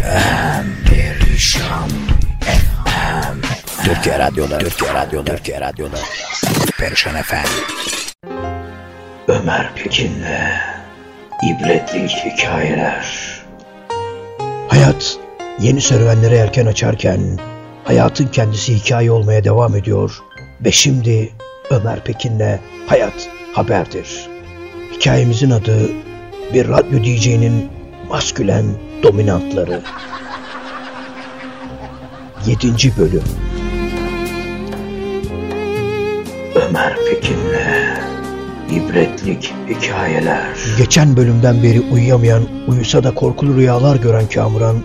FM Perişan. FM Türkiye Radyoları Türkiye Radyoları Türkiye Radyoları. Perişan FM Ömer Pekin'le ibretlik hikayeler. Hayat yeni serüvenlere erken açarken hayatın kendisi hikaye olmaya devam ediyor ve şimdi Ömer Pekin'le Hayat Haberdir. Hikayemizin adı bir radyo DJ'nin maskülen dominantları. 7. bölüm. Ömer Pekin'le ibretlik hikayeler. Geçen bölümden beri uyuyamayan, uyusa da korkulu rüyalar gören Kamuran,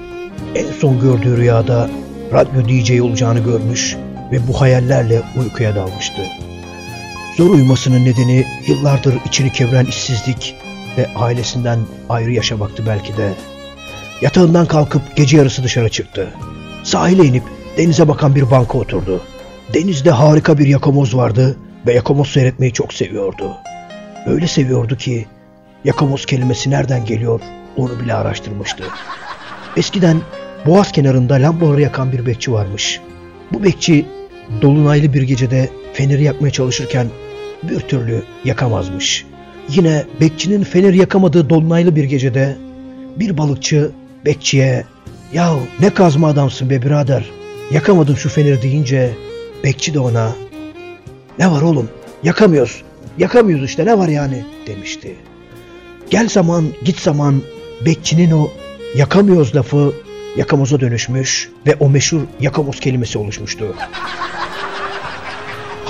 en son gördüğü rüyada radyo DJ olacağını görmüş ve bu hayallerle uykuya dalmıştı. Zor uyumasının nedeni yıllardır içini kevren işsizlik ve ailesinden ayrı yaşamaktı belki de. Yatağından kalkıp gece yarısı dışarı çıktı. Sahile inip denize bakan bir banka oturdu. Denizde harika bir yakamoz vardı ve yakamoz seyretmeyi çok seviyordu. Öyle seviyordu ki yakamoz kelimesi nereden geliyor onu bile araştırmıştı. Eskiden boğaz kenarında lambaları yakan bir bekçi varmış. Bu bekçi dolunaylı bir gecede feneri yakmaya çalışırken bir türlü yakamazmış. Yine bekçinin feneri yakamadığı dolunaylı bir gecede bir balıkçı bekçiye ''Yahu ne kazma adamsın be birader, yakamadın şu feneri'' deyince bekçi de ona ''Ne var oğlum, yakamıyoruz, yakamıyoruz işte ne var yani'' demişti. Gel zaman git zaman bekçinin o yakamıyoruz lafı yakamoza dönüşmüş ve o meşhur yakamoz kelimesi oluşmuştu.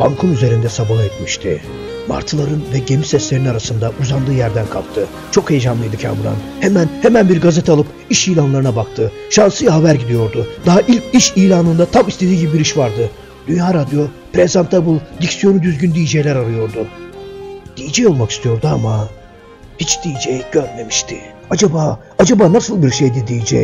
bankın üzerinde sabah etmişti. Martıların ve gemi seslerinin arasında uzandığı yerden kalktı. Çok heyecanlıydı Kamuran. Hemen hemen bir gazete alıp iş ilanlarına baktı. Şansı haber gidiyordu. Daha ilk iş ilanında tam istediği gibi bir iş vardı. Dünya Radyo, presentable, diksiyonu düzgün DJ'ler arıyordu. DJ olmak istiyordu ama hiç DJ görmemişti. Acaba, acaba nasıl bir şeydi DJ?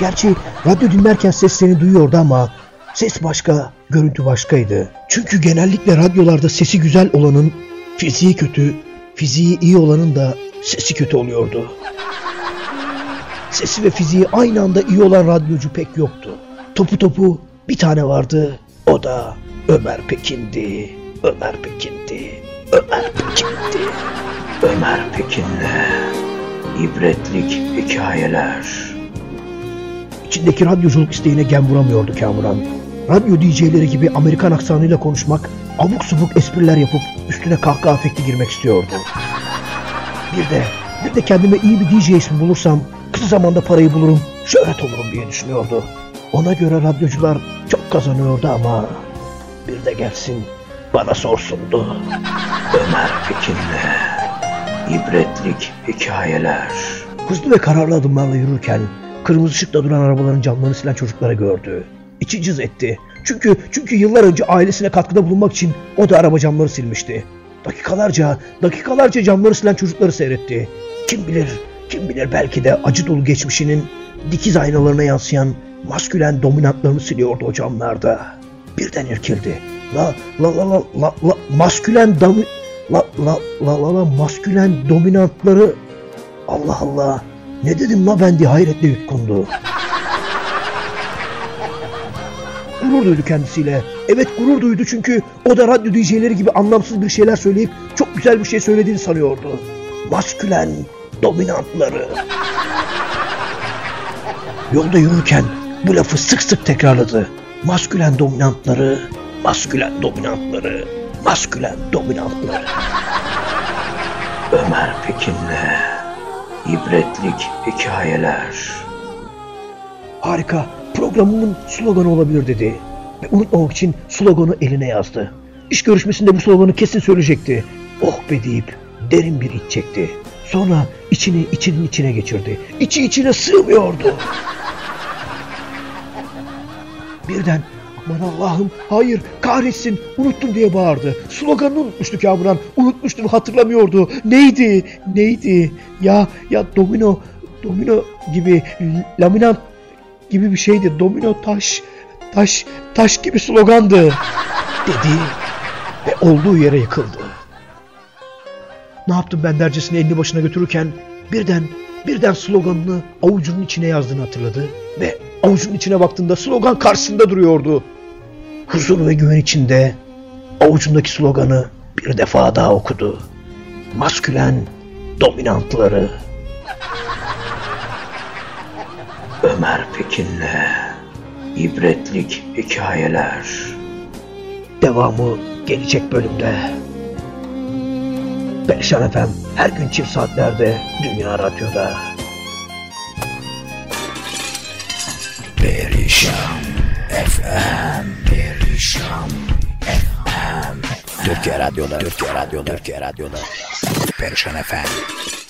Gerçi radyo dinlerken seslerini duyuyordu ama ses başka, görüntü başkaydı. Çünkü genellikle radyolarda sesi güzel olanın fiziği kötü, fiziği iyi olanın da sesi kötü oluyordu. Sesi ve fiziği aynı anda iyi olan radyocu pek yoktu. Topu topu bir tane vardı, o da Ömer Pekin'di. Ömer Pekin'di. Ömer Pekin'di. Ömer Pekin'le ibretlik hikayeler. İçindeki radyoculuk isteğine gem vuramıyordu Kamuran. Radyo DJ'leri gibi Amerikan aksanıyla konuşmak, abuk subuk espriler yapıp üstüne kahkaha efekti girmek istiyordu. Bir de, bir de kendime iyi bir DJ ismi bulursam kısa zamanda parayı bulurum, şöhret olurum diye düşünüyordu. Ona göre radyocular çok kazanıyordu ama bir de gelsin bana sorsundu. Ömer Pekin'le ibretlik hikayeler. Hızlı ve kararlı adımlarla yürürken kırmızı ışıkta duran arabaların camlarını silen çocukları gördü. İçi cız etti. Çünkü çünkü yıllar önce ailesine katkıda bulunmak için o da araba camları silmişti. Dakikalarca, dakikalarca camları silen çocukları seyretti. Kim bilir, kim bilir belki de acı dolu geçmişinin dikiz aynalarına yansıyan maskülen dominantlarını siliyordu o camlarda. Birden irkildi. La la la la la, la maskülen domi la la la la la maskülen dominantları Allah Allah ne dedim la ben diye hayretle yutkundu. Gurur duydu kendisiyle. Evet gurur duydu çünkü o da radyo DJ'leri gibi anlamsız bir şeyler söyleyip çok güzel bir şey söylediğini sanıyordu. Maskülen dominantları. Yolda yürürken bu lafı sık sık tekrarladı. Maskülen dominantları, maskülen dominantları, maskülen dominantları. Ömer Pekin'le ibretlik hikayeler. Harika, programımın sloganı olabilir dedi. Ve unutmamak için sloganı eline yazdı. İş görüşmesinde bu sloganı kesin söyleyecekti. Oh be deyip derin bir iç çekti. Sonra içini içinin içine geçirdi. İçi içine sığmıyordu. Birden aman Allah'ım hayır kahretsin unuttum diye bağırdı. Sloganını unutmuştu Kamuran. Unutmuştum hatırlamıyordu. Neydi? Neydi? Ya ya domino domino gibi laminat gibi bir şeydi. Domino taş taş taş gibi slogandı dedi ve olduğu yere yıkıldı. Ne yaptım ben dercesini elini başına götürürken birden birden sloganını avucunun içine yazdığını hatırladı ve avucunun içine baktığında slogan karşısında duruyordu. Huzur ve güven içinde avucundaki sloganı bir defa daha okudu. Maskülen dominantları. Ömer Pekin'le ibretlik hikayeler. Devamı gelecek bölümde. Perişan FM her gün çift saatlerde Dünya Radyo'da. Perişan FM Perişan FM Türkiye Radyo'da Türkiye Radyo'da Türkiye Radyo'da Perişan FM